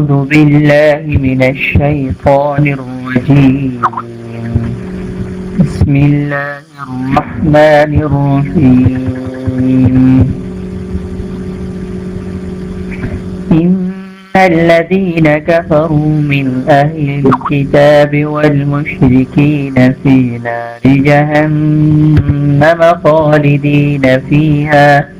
أعوذ بالله من الشيطان الرجيم. بسم الله الرحمن الرحيم. إن الذين كفروا من أهل الكتاب والمشركين في نار جهنم خالدين فيها.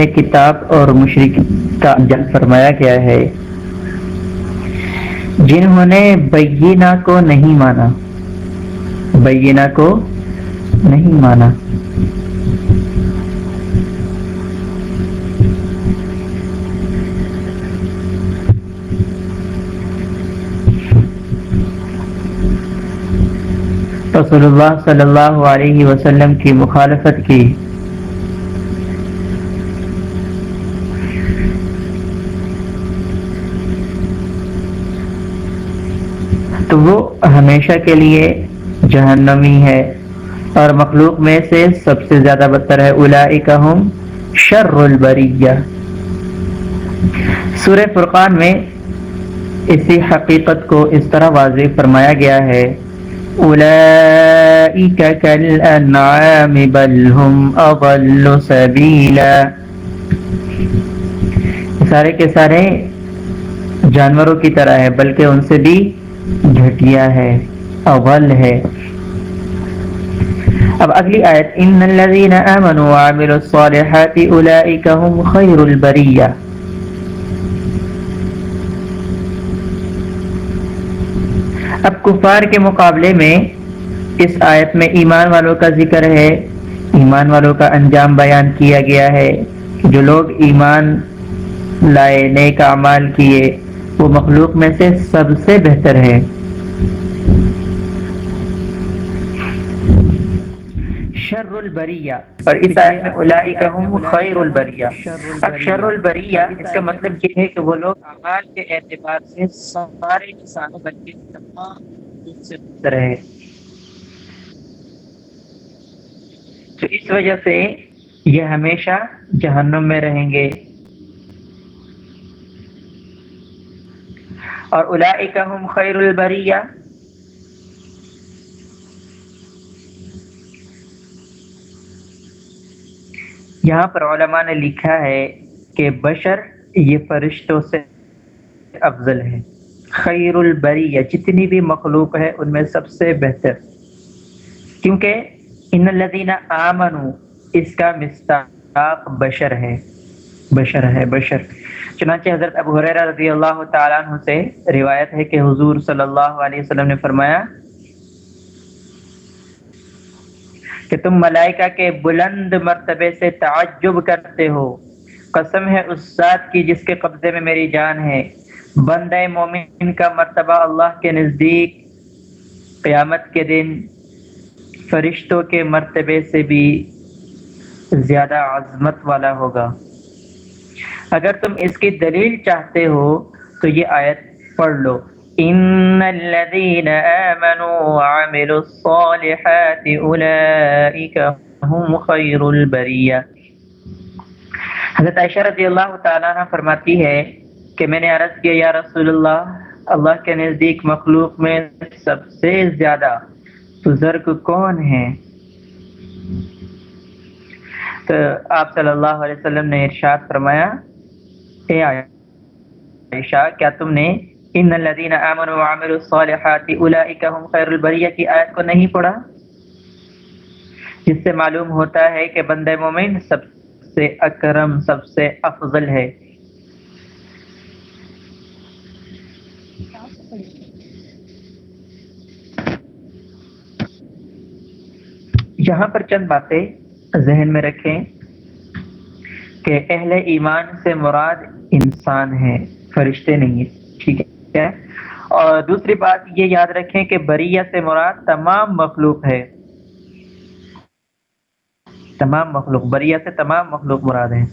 اہل کتاب اور مشرق کا انجام فرمایا گیا ہے۔ جنہوں نے بینہ کو نہیں مانا۔ بینہ کو نہیں مانا۔ رسول اللہ صلی اللہ علیہ وسلم کی مخالفت کی تو وہ ہمیشہ کے لیے جہنمی ہے اور مخلوق میں سے سب سے زیادہ بدتر ہے اولئکہم شر البریہ۔ سورہ فرقان میں اسی حقیقت کو اس طرح واضح فرمایا گیا ہے۔ اولئک کالانعام بل هم اضل سبیلا۔ سارے کے سارے جانوروں کی طرح ہے بلکہ ان سے بھی گھٹیا ہے، اول ہے۔ اب اگلی آیت ان الذين امنوا وعملوا الصالحات اولئك هم خير البريه اب کفار کے مقابلے میں اس آیت میں ایمان والوں کا ذکر ہے۔ ایمان والوں کا انجام بیان کیا گیا ہے جو لوگ ایمان لائے، نیک اعمال کیے وہ مخلوق میں سے سب سے بہتر ہے۔ شر البریہ۔ اور اس آیت میں اولئک هم خیر البریہ۔ اب شر البریہ اس کا مطلب یہ ہے کہ وہ لوگ اعمال کے اعتبار سے سارے انسانوں بلکہ تمام سے بہتر ہے تو اس وجہ سے یہ ہمیشہ جہنم میں رہیں گے۔ اور اولئک هم خیر البریہ۔ یہاں پر علماء نے لکھا ہے کہ بشر یہ فرشتوں سے افضل ہے خیر البریہ، جتنی بھی مخلوق ہے ان میں سب سے بہتر۔ کیونکہ ان الذین آمنوا، اس کا مستاق بشر ہے۔ بشر ہے، بشر۔ چنانچہ حضرت ابو حریرہ رضی اللہ تعالیٰ عنہ سے روایت ہے کہ حضور صلی اللہ علیہ وسلم نے فرمایا کہ تم ملائکہ کے بلند مرتبے سے تعجب کرتے ہو۔ قسم ہے اس ذات کی جس کے قبضے میں میری جان ہے۔ بندہ مومن کا مرتبہ اللہ کے نزدیک قیامت کے دن فرشتوں کے مرتبے سے بھی زیادہ عظمت والا ہوگا۔ اگر تم اس کی دلیل چاہتے ہو تو یہ آیت پڑھ لو۔ ان الذين امنوا وعملوا الصالحات اولئك هم خیر البریہ حضرت عائشہ رضی اللہ تعالیٰ عنہ فرماتی ہے کہ میں نے عرض کیا، یا رسول اللہ اللہ کے نزدیک مخلوق میں سب سے زیادہ بزرگ کون ہے تو آپ صلی اللہ علیہ وسلم نے ارشاد فرمایا اے عائشہ، کیا تم نے ان الذين امنوا وعملوا الصالحات اولئك هم خير البريه کی آیت کو نہیں پڑھا؟ جس سے معلوم ہوتا ہے کہ بندہ مومن سب سے اکرم، سب سے افضل ہے۔ یہاں پر چند باتیں ذہن میں رکھیں کہ اہل ایمان سے مراد انسان ہے فرشتے نہیں ٹھیک ہے؟ اور دوسری بات یہ یاد رکھیں کہ بریہ سے مراد تمام مخلوق ہے۔ تمام مخلوق، بریہ سے تمام مخلوق مراد ہیں۔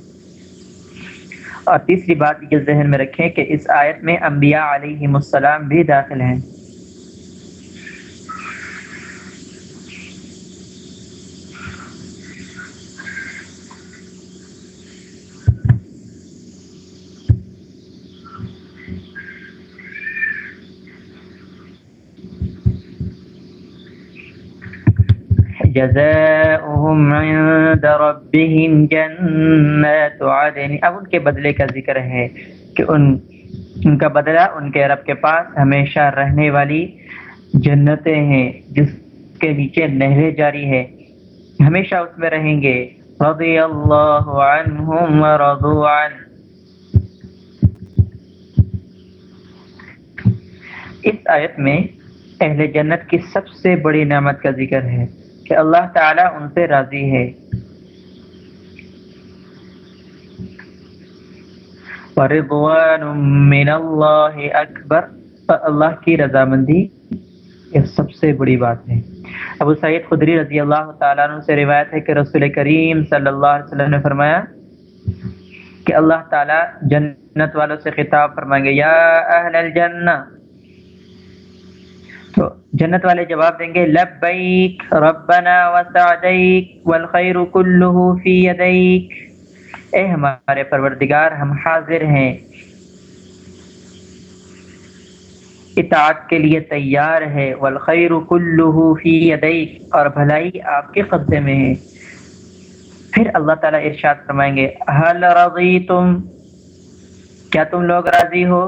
اور تیسری بات یہ ذہن میں رکھیں کہ اس آیت میں انبیاء علیہ السلام بھی داخل ہیں۔ جزاؤهم عند ربهم جنات عدن۔ اب ان کے بدلے کا ذکر ہے کہ ان ان کا بدلہ، ان کے رب کے پاس ہمیشہ رہنے والی جنتیں ہیں جس کے نیچے نہریں جاری ہے ہمیشہ اس میں رہیں گے۔ رضی اللہ عنہم ورضوا عن۔ اس آیت میں اہل جنت کی سب سے بڑی نعمت کا ذکر ہے۔ کہ اللہ تعالیٰ ان سے راضی ہے۔ من اللہ اکبر اللہ کی رضامندی یہ سب سے بڑی بات ہے۔ ابو سعید خدری رضی اللہ تعالیٰ عنہ سے روایت ہے کہ رسول کریم صلی اللہ علیہ وسلم نے فرمایا کہ اللہ تعالیٰ جنت والوں سے خطاب فرمائیں گے، یا اہل الجنہ تو جنت والے جواب دیں گے، لبیک، ربنا وسعدیک، والخیر کلہ فی یدیک۔ اے ہمارے پروردگار، ہم حاضر ہیں۔ اطاعت کے لیے تیار ہے، والخیر کلہ فی یدیک۔ اور بھلائی آپ کے قبضے میں ہے۔ پھر اللہ تعالیٰ ارشاد فرمائیں گے حل رضیتم؟ کیا تم لوگ راضی ہو؟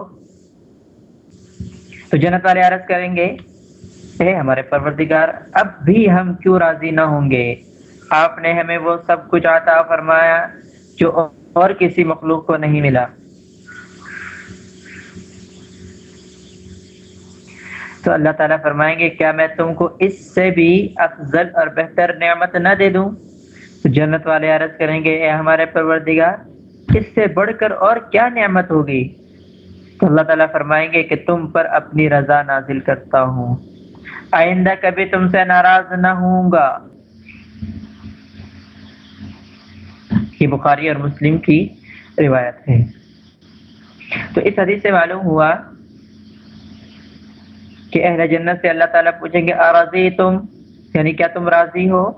تو جنت والے عرض کریں گے اے ہمارے پروردگار، اب بھی ہم کیوں راضی نہ ہوں گے؟ آپ نے ہمیں وہ سب کچھ عطا فرمایا جو اور کسی مخلوق کو نہیں ملا۔ تو اللہ تعالیٰ فرمائیں گے، کیا میں تم کو اس سے بھی افضل اور بہتر نعمت نہ دے دوں؟ تو جنت والے عرض کریں گے، اے ہمارے پروردگار، اس سے بڑھ کر اور کیا نعمت ہوگی؟ تو اللہ تعالیٰ فرمائیں گے کہ تم پر اپنی رضا نازل کرتا ہوں۔ آئندہ کبھی تم سے ناراض نہ ہوں گا۔ یہ بخاری اور مسلم کی روایت ہے۔ تو اس حدیث سے معلوم ہوا کہ اہل جنت سے اللہ تعالیٰ پوچھیں گے آراضی تم؟ یعنی کیا تم راضی ہو؟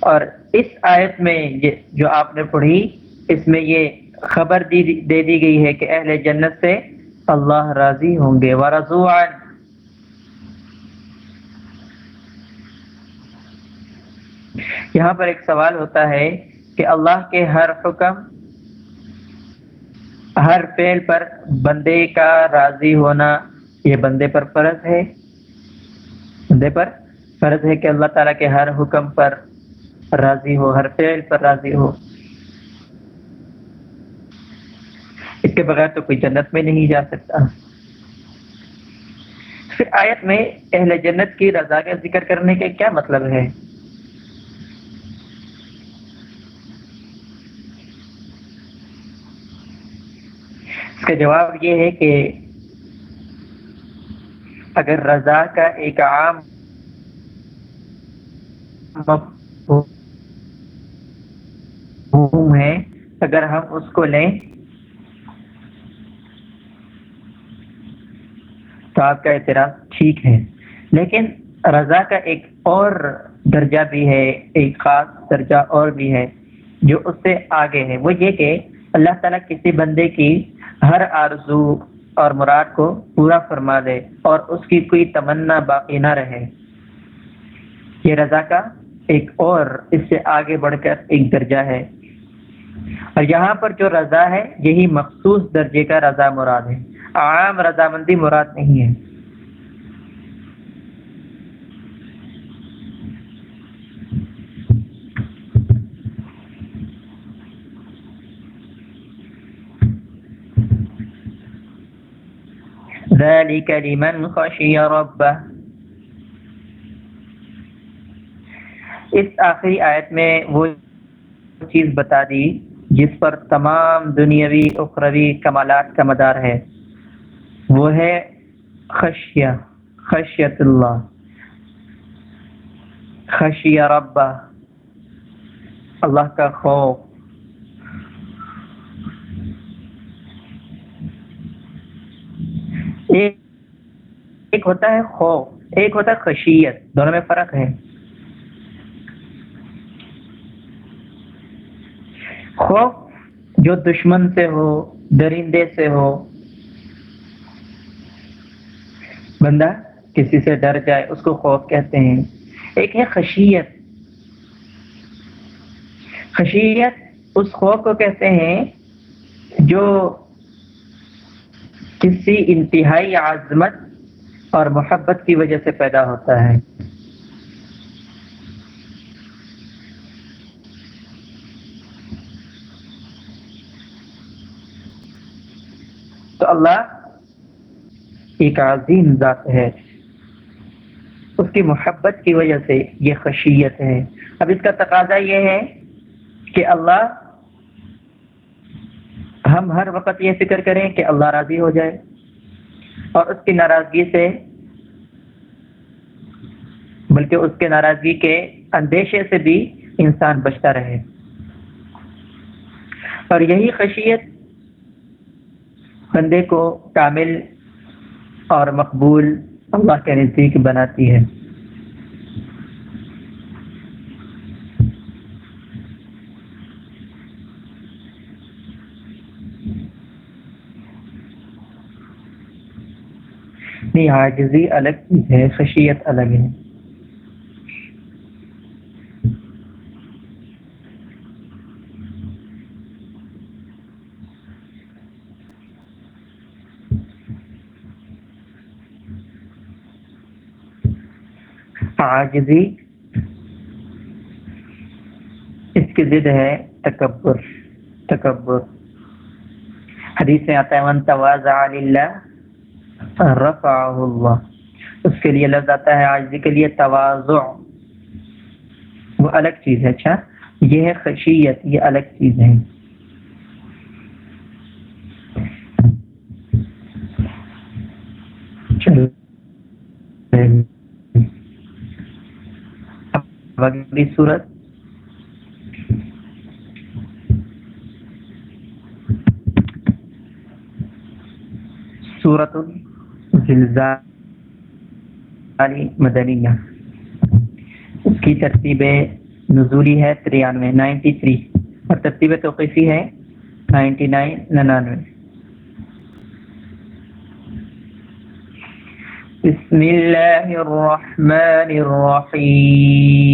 اور اس آیت میں جو آپ نے پڑھی، اس میں یہ خبر دی دے دی گئی ہے کہ اہل جنت سے اللہ راضی ہوں گے ورضو عن یہاں پر ایک سوال ہوتا ہے کہ اللہ کے ہر حکم، ہر فعل پر بندے کا راضی ہونا یہ بندے پر فرض ہے؟ بندے پر فرض ہے کہ اللہ تعالیٰ کے ہر حکم پر راضی ہو، ہر فعل پر راضی ہو۔ اس کے بغیر تو کوئی جنت میں نہیں جا سکتا۔ پھر آیت میں اہل جنت کی رضا کا ذکر کرنے کے کیا مطلب ہے؟ اس کا جواب یہ ہے کہ اگر رضا کا ایک عام ہے، اگر ہم اس کو لیں تو آپ کا اعتراض ٹھیک ہے۔ لیکن رضا کا ایک اور درجہ بھی ہے، ایک خاص درجہ اور بھی ہے جو اس سے آگے ہے۔ وہ یہ کہ اللہ تعالیٰ کسی بندے کی ہر آرزو اور مراد کو پورا فرما دے اور اس کی کوئی تمنا باقی نہ رہے۔ یہ رضا کا ایک اور اس سے آگے بڑھ کر ایک درجہ ہے۔ اور یہاں پر جو رضا ہے، یہی مخصوص درجے کا رضا مراد ہے۔ عام رضامندی مراد نہیں ہے۔ ذلك لمن خشي ربه۔ اس آخری آیت میں وہ چیز بتا دی جس پر تمام دنیاوی، اخروی کمالات کا مدار ہے۔ وہ ہے خشیہ، خشیت اللہ۔ خشیہ ربہ، اللہ کا خوف۔ ایک ایک ہوتا ہے خوف، ایک ہوتا ہے خشیت، دونوں میں فرق ہے۔ خوف جو دشمن سے ہو، درندے سے ہو بندہ کسی سے ڈر جائے، اس کو خوف کہتے ہیں۔ ایک ہے خشیت۔ خشیت اس خوف کو کہتے ہیں جو کسی انتہائی عظمت اور محبت کی وجہ سے پیدا ہوتا ہے۔ تو اللہ ایک عظیم ذات ہے۔ اس کی محبت کی وجہ سے یہ خشیت ہے۔ اب اس کا تقاضا یہ ہے کہ اللہ، ہم ہر وقت یہ فکر کریں کہ اللہ راضی ہو جائے۔ اور اس کی ناراضگی سے، بلکہ اس کے ناراضگی کے اندیشے سے بھی انسان بچتا رہے۔ اور یہی خشیت بندے کو کامل اور مقبول اللہ کے نزدیک بناتی ہے۔ نہیں حاجزی الگ چیز ہے، خشیت الگ ہے۔ عاجزی، اس کی ضد ہے تکبر تکبر۔ حدیث میں آتا ہے، من تواضع للہ رفعہ اللہ اس کے لیے لفظ آتا ہے آج کے لیے توازع وہ الگ چیز ہے اچھا؟ یہ ہے خشیت، یہ الگ چیز ہے۔ چلو۔ اگلی صورت؟ صورت سورت مدنیہ۔ اس کی ترتیب نزولی ہے تریانوے، نائنٹی تھری۔ اور ترتیب توقیفی ہے نائنٹی نائن، ننانوے۔ بسم اللہ الرحمن الرحیم۔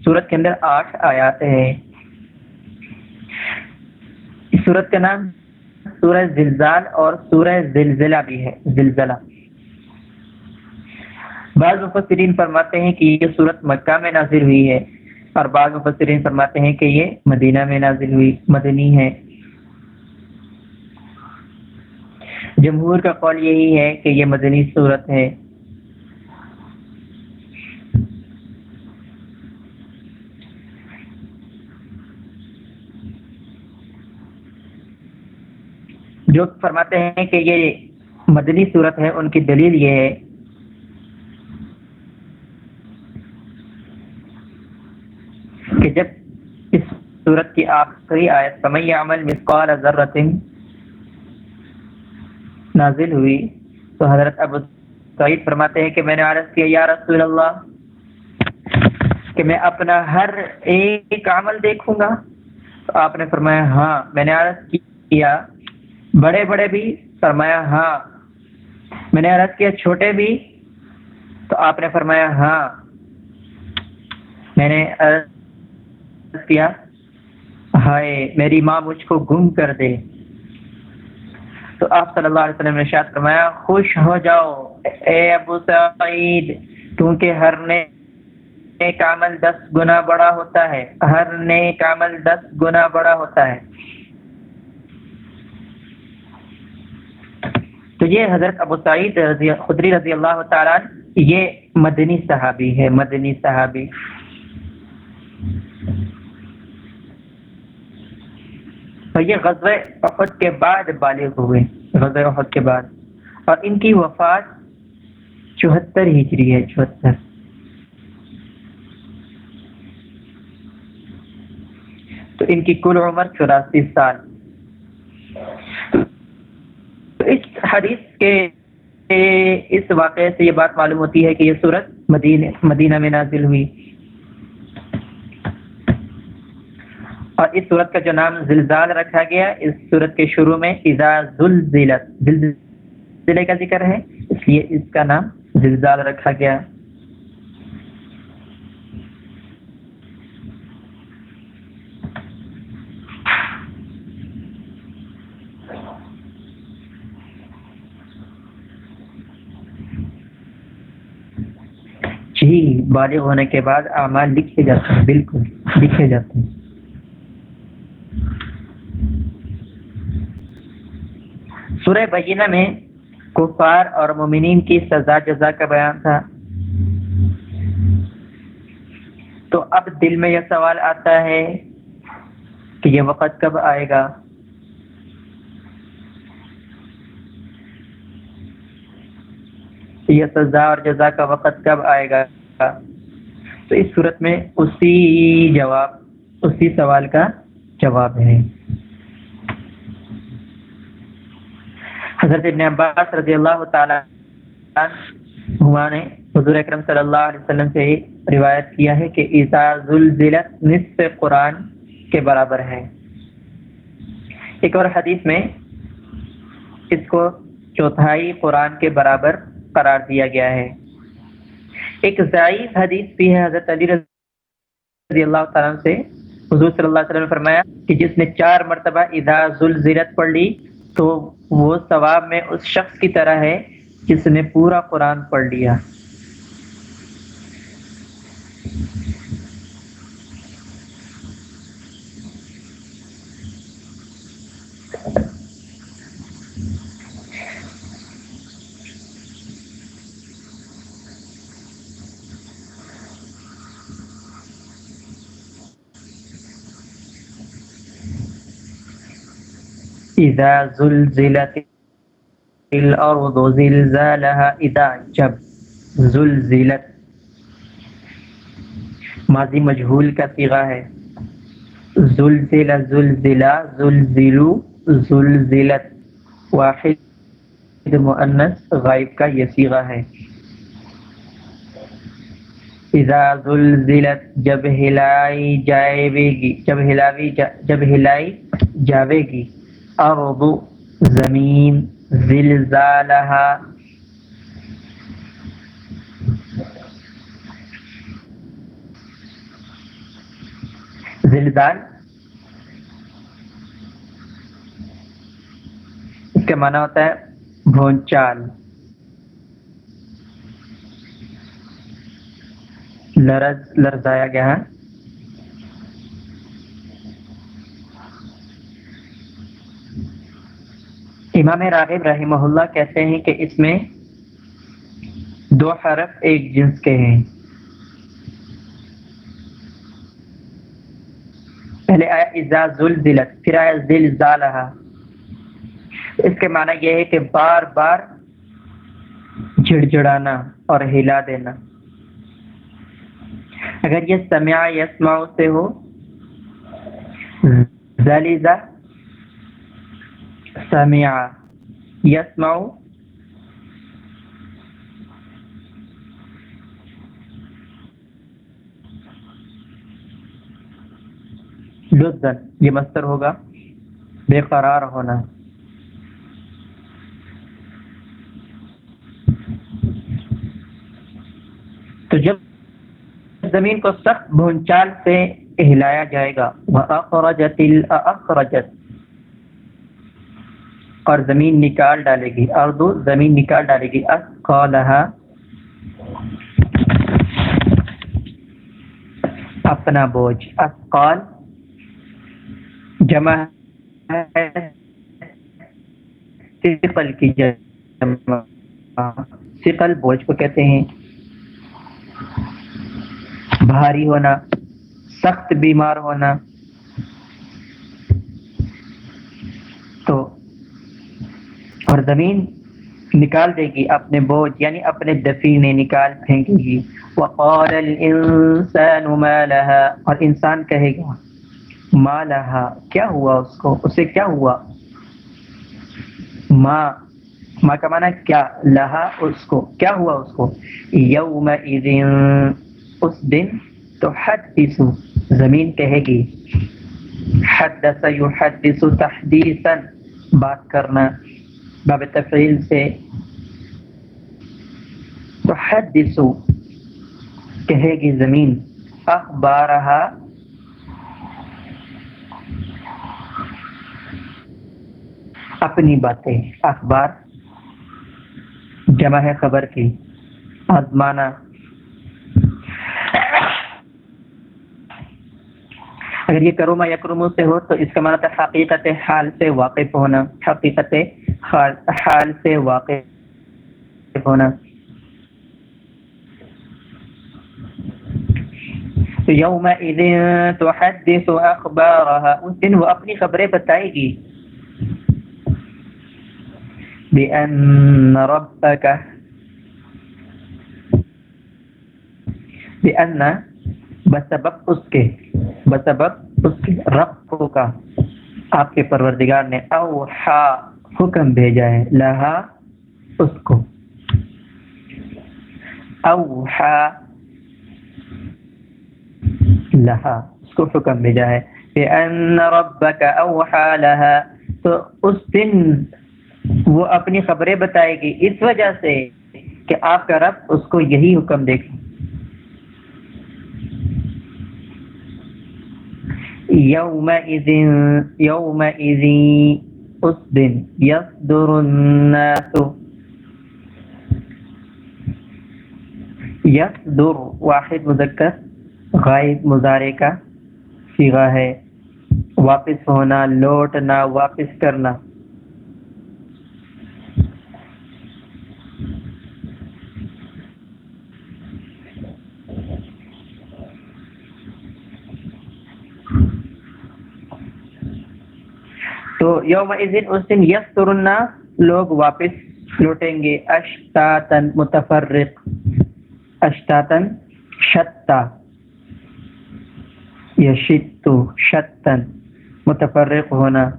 اس صورت کے اندر آٹھ آیات ہیں۔ اس صورت کا نام سورہ زلزال اور سورہ زلزلہ بھی ہے۔ زلزلہ۔ بعض مفسرین فرماتے ہیں کہ یہ صورت مکہ میں نازل ہوئی ہے اور بعض مفسرین فرماتے ہیں کہ یہ مدینہ میں نازل ہوئی، مدنی ہے۔ جمہور کا قول یہی ہے کہ یہ مدنی صورت ہے۔ جو فرماتے ہیں کہ یہ مدنی صورت ہے، ان کی دلیل یہ ہے۔ کہ جب اس صورت کی آخری آیت سمیہ عمل مسقال ذرت نازل ہوئی، تو حضرت ابو سعید فرماتے ہیں کہ میں نے عرض کیا، یا رسول اللہ، کہ میں اپنا ہر ایک عمل دیکھوں گا۔ تو آپ نے فرمایا ہاں میں نے عرض کیا بڑے بڑے بھی فرمایا ہاں۔ میں نے عرض کیا، چھوٹے بھی؟ تو آپ نے فرمایا ہاں۔ میں نے عرض کیا، ہائے، میری ماں مجھ کو گم کر دے۔ تو آپ صلی اللہ علیہ وسلم نے شاید فرمایا، خوش ہو جاؤ۔ اے ابو سعید، کیونکہ ہر نیک عمل دس گنا بڑا ہوتا ہے۔ ہر نیک عمل دس گنا بڑا ہوتا ہے۔ تو یہ حضرت ابو سعید رضی خدری رضی اللہ تعالیٰ یہ مدنی صحابی ہے، مدنی صحابی۔ تو یہ غزوہ احد کے بعد بالغ ہوئے، غزوہ احد کے بعد۔ اور ان کی وفات چوہتر ہجری ہے، چوہتر۔ تو ان کی کل عمر چوراسی سال۔ اس حدیث کے اس واقعے سے یہ بات معلوم ہوتی ہے کہ یہ صورت مدینہ مدینہ میں نازل ہوئی۔ اور اس صورت کا جو نام زلزال رکھا گیا، اس صورت کے شروع میں اذا زلزلت زلزلے کا ذکر ہے، اس لیے اس کا نام زلزال رکھا گیا۔ جی بالغ ہونے کے بعد اعمال لکھے جاتے ہیں، بالکل لکھے جاتے ہیں۔ سورہ بینہ میں کفار اور مومنین کی سزا جزا کا بیان تھا۔ تو اب دل میں یہ سوال آتا ہے کہ یہ وقت کب آئے گا؟ یہ سزا اور جزا کا وقت کب آئے گا؟ تو اس صورت میں اسی جواب، اسی سوال کا جواب ہے۔ حضرت ابن عباس رضی اللہ تعالیٰ ہوا نے حضور اکرم صلی اللہ علیہ وسلم سے روایت کیا ہے کہ عیسیٰ ذلت نصف قرآن کے برابر ہے۔ ایک اور حدیث میں اس کو چوتھائی قرآن کے برابر قرار دیا گیا ہے۔ ایک ضعیف حدیث بھی ہے، حضرت علی رضی اللہ تعالیٰ سے۔ حضور صلی اللہ علیہ وسلم نے فرمایا کہ جس نے چار مرتبہ اذا ذلزلت پڑھ لی، تو وہ ثواب میں اس شخص کی طرح ہے جس نے پورا قرآن پڑھ لیا۔ اذا زلزلت الارض زلزالها اذا جب زلزلت۔ ماضی مجہول کا صیغہ ہے۔ زلزل زلزلہ زلزلو زلزلت۔ واحد مؤنث غائب کا یہ صیغہ ہے۔ اذا زلزلت، جب ہلائی جائے گی، جب ہلاوی جب ہلائی جاوے گی۔ ارض زمین زلزالها. زلزال؟ اس کا معنی ہوتا ہے بھونچال. لرز لرزایا گیا ہے. امام راغب رحمہ اللہ کہتے ہیں کہ اس میں دو حرف ایک جنس کے ہیں۔ پہلے آیا ازا زلزلت، پھر آیا زلزالہ اس کے معنی یہ ہے کہ بار بار جھڑ جھڑانا اور ہلا دینا۔ اگر یہ سمع یسمع سے ہو، زلیزہ سمع یسمع لذن یہ مستر ہوگا۔ بے قرار ہونا۔ تو جب زمین کو سخت بھونچال سے ہلایا جائے گا، وَأَخْرَجَتِ الْأَخْرَجَتِ۔ اور زمین نکال ڈالے گی۔ اور دو، زمین نکال ڈالے گی۔ اَسْقَالَهَا اپنا بوجھ۔ اسقال جمع ہے کی جمع۔ ثقل بوجھ کو کہتے ہیں۔ بھاری ہونا، سخت بیمار ہونا تو اور زمین نکال دے گی اپنے بوجھ یعنی اپنے دفینے نکال پھینکے گی وقال الانسان ما لها۔ اور انسان کہے گا، ما لها؟ کیا ہوا اس کو؟ اسے کیا ہوا؟ ما ما کا معنی کیا؟ لہا اس کو۔ کیا ہوا اس کو؟ یوم اس دن تو حدث، زمین کہے گی۔ حدث یحدث تحدیثا، بات کرنا۔ باب تفعیل سے تو حدث کہے گی زمین، اخبارہا اپنی باتیں۔ اخبار جمع ہے خبر کی آزمانہ اگر یہ کروما یا کرمو سے ہو تو اس کا معنی ہے حقیقت حال سے واقف ہونا، حقیقت حال سے واقف ہونا۔ یوم تحدث اخبارها، اس دن وہ اپنی خبریں بتائے گی۔ بأن ربك بأن، بسبب اس کے، بسبب اس کے رب کا آپ کے پروردگار نے اوحا حکم بھیجا ہے، لہا اس کو۔ اوحا لہا اس کو حکم بھیجا ہے۔ بأن ربك اوحا لها تو اس دن وہ اپنی خبریں بتائے گی۔ اس وجہ سے کہ آپ کا رب اس کو یہی حکم دے گا۔ يومئذ يومئذ اس دن یصدر الناس. یصدر واحد مذکر، غائب مظاہرے کا سیغہ ہے، واپس ہونا، لوٹنا، واپس کرنا۔ تو یوم اس دن یس لوگ واپس لوٹیں گے۔ اشتاتن متفرق اشتاتن شتا۔ یشتو شتن متفرق ہونا۔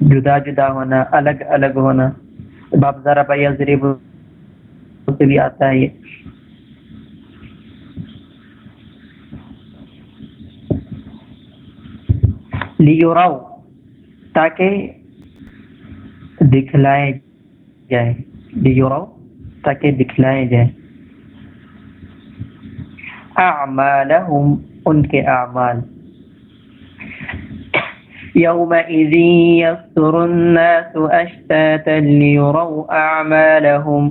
جدا جدا ہونا، الگ الگ ہونا۔ باب ذرا بھائی ضریب سے بھی آتا ہے۔ یہ لیورو تاکہ دکھلائے جائے یورو تاکہ دکھلائے جائے۔ اعمالہم، ان کے اعمال۔ يومئذ يصدر الناس اشتاتا ليروا اعمالهم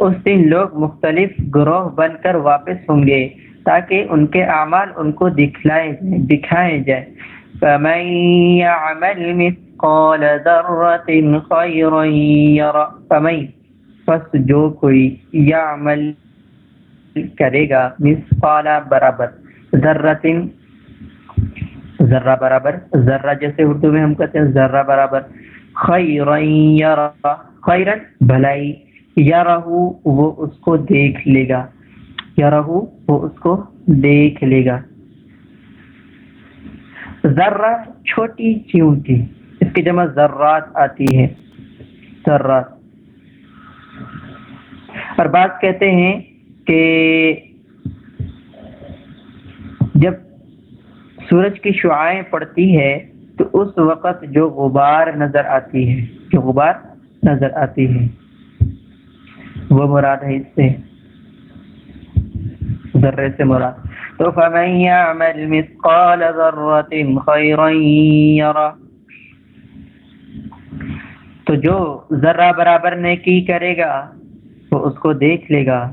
اس دن لوگ مختلف گروہ بن کر واپس ہوں گے تاکہ ان کے اعمال ان کو دکھلائے جائیں دکھائے جائے۔ فمن يعمل مثقال ذرة خيرا يرى فمن پس جو کوئی یعمل کرے گا مثقال برابر ذرۃ ذرہ برابر، ذرہ جیسے اردو میں ہم کہتے ہیں ذرہ برابر، خیرا یرا خیرا بھلائی یرہو وہ اس کو دیکھ لے گا یرہو وہ اس کو دیکھ لے گا۔ ذرہ چھوٹی چیونٹی اس کی جمع ذرات آتی ہے۔ ذرات۔ اور بات کہتے ہیں کہ جب سورج کی شعائیں پڑتی ہے، تو اس وقت جو غبار نظر آتی ہے، جو غبار نظر آتی ہے، وہ مراد ہے اس سے۔ ذرے سے مراد۔ تو فمن يعمل مثقال ذرة خيرا يرى تو جو ذرہ برابر نیکی کرے گا، وہ اس کو دیکھ لے گا۔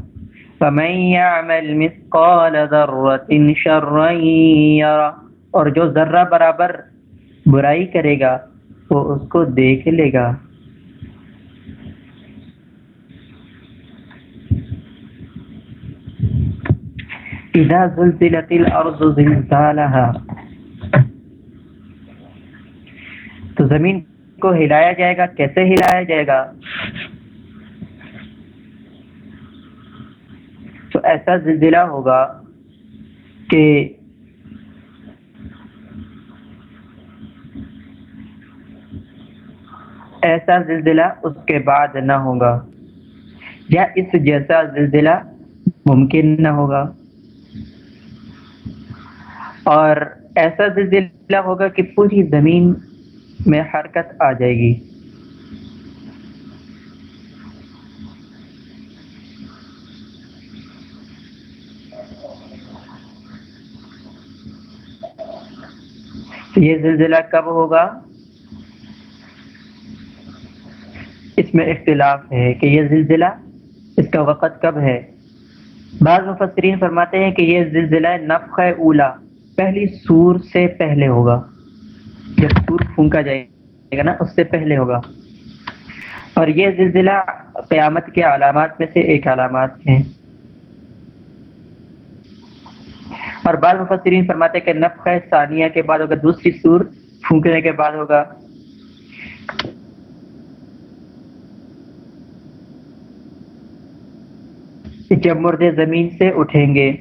فمن يعمل مثقال ذرة شرا يرى اور جو ذرہ برابر برائی کرے گا، وہ اس کو دیکھ لے گا۔ اذا زلزلت الارض زلزالها. تو زمین کو ہلایا جائے گا، کیسے ہلایا جائے گا؟ تو ایسا زلزلہ ہوگا کہ ایسا زلزلہ اس کے بعد نہ ہوگا، یا اس جیسا زلزلہ ممکن نہ ہوگا۔ اور ایسا زلزلہ ہوگا کہ پوری زمین میں حرکت آ جائے گی۔ یہ زلزلہ کب ہوگا؟ اس میں اختلاف ہے کہ یہ زلزلہ اس کا وقت کب ہے۔ بعض مفسرین فرماتے ہیں کہ یہ زلزلہ نفخ اولا پہلی سور سے پہلے ہوگا۔ جب سور پھونکا جائے گا نا، اس سے پہلے ہوگا۔ اور یہ زلزلہ قیامت کے علامات میں سے ایک علامات ہیں۔ اور بعض مفسرین فرماتے کہ نفخ ثانیہ کے بعد ہوگا، دوسری سور پھونکنے کے بعد ہوگا۔ جب مردے زمین سے اٹھیں گے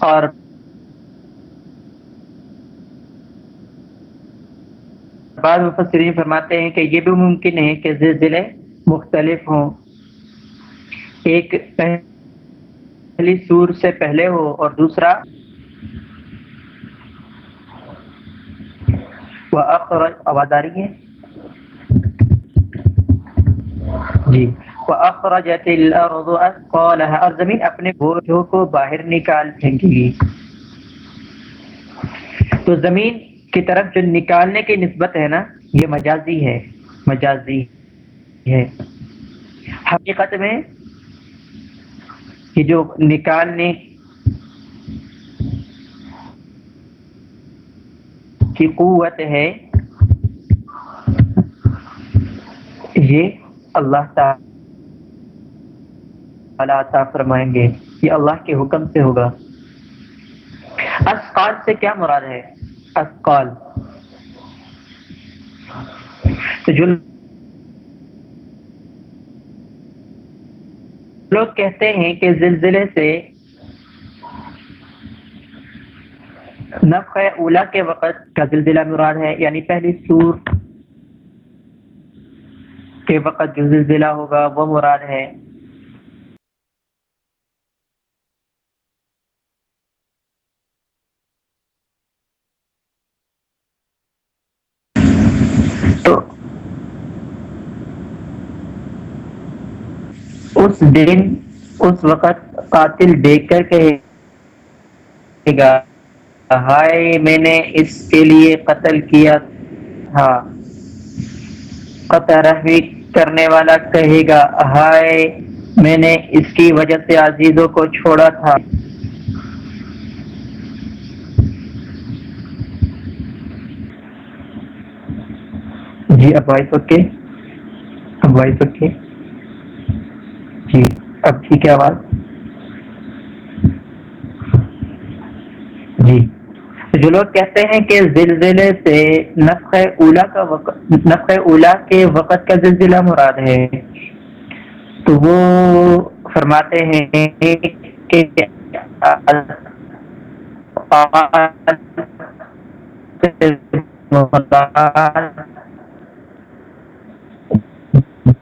اور بعض مفسرین فرماتے ہیں کہ یہ بھی ممکن ہے کہ زلزلے مختلف ہوں۔ ایک پہلی سور سے پہلے ہو اور دوسرا وہ آواز آ رہی ہے۔ جی۔ وَأَخْرَجَتِ الْأَرْضُ أَثْقَالَهَا ہاں، اور زمین اپنے بوجھوں کو باہر نکال پھینکے گی۔ تو زمین کی طرف جو نکالنے کی نسبت ہے نا، یہ مجازی ہے مجازی ہے۔ حقیقت میں کہ جو نکالنے کی قوت ہے، یہ اللہ تعالی عطا فرمائیں گے یہ اللہ کے حکم سے ہوگا۔ اسقال سے کیا مراد ہے؟ اسقال تو جو لوگ کہتے ہیں کہ زلزلے سے نفخ اولا کے وقت کا زلزلہ مراد ہے یعنی پہلی سور کے وقت جو زلزلہ ہوگا وہ مراد ہے۔ تو اس دن، اس وقت قاتل دیکھ کر کہے گا، ہائے، میں نے اس کے لیے قتل کیا تھا۔ قطع رحمی کرنے والا کہے گا، ہائے، میں نے اس کی وجہ سے عزیزوں کو چھوڑا تھا۔ جی اب وائس اوکے؟ اب وائس اوکے؟ جی اب ٹھیک ہے آواز؟ جی۔ جو لوگ کہتے ہیں کہ زلزلے سے نفق اولا کا وقت نفق اولا کے وقت کا زلزلہ مراد ہے، تو وہ فرماتے ہیں کہ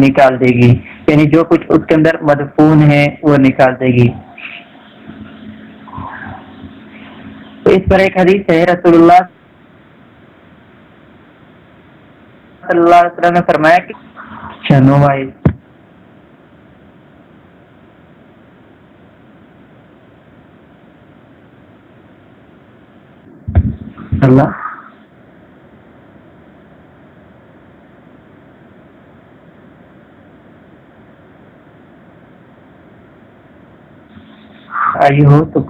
نکال دے گی۔ یعنی جو کچھ اس کے اندر مدفون ہے، وہ نکال دے گی۔ تو اس پر ایک حدیث ہے، رسول اللہ صلی اللہ علیہ وسلم نے فرمایا کہ چنو بھائی، اللہ آئی ہو تو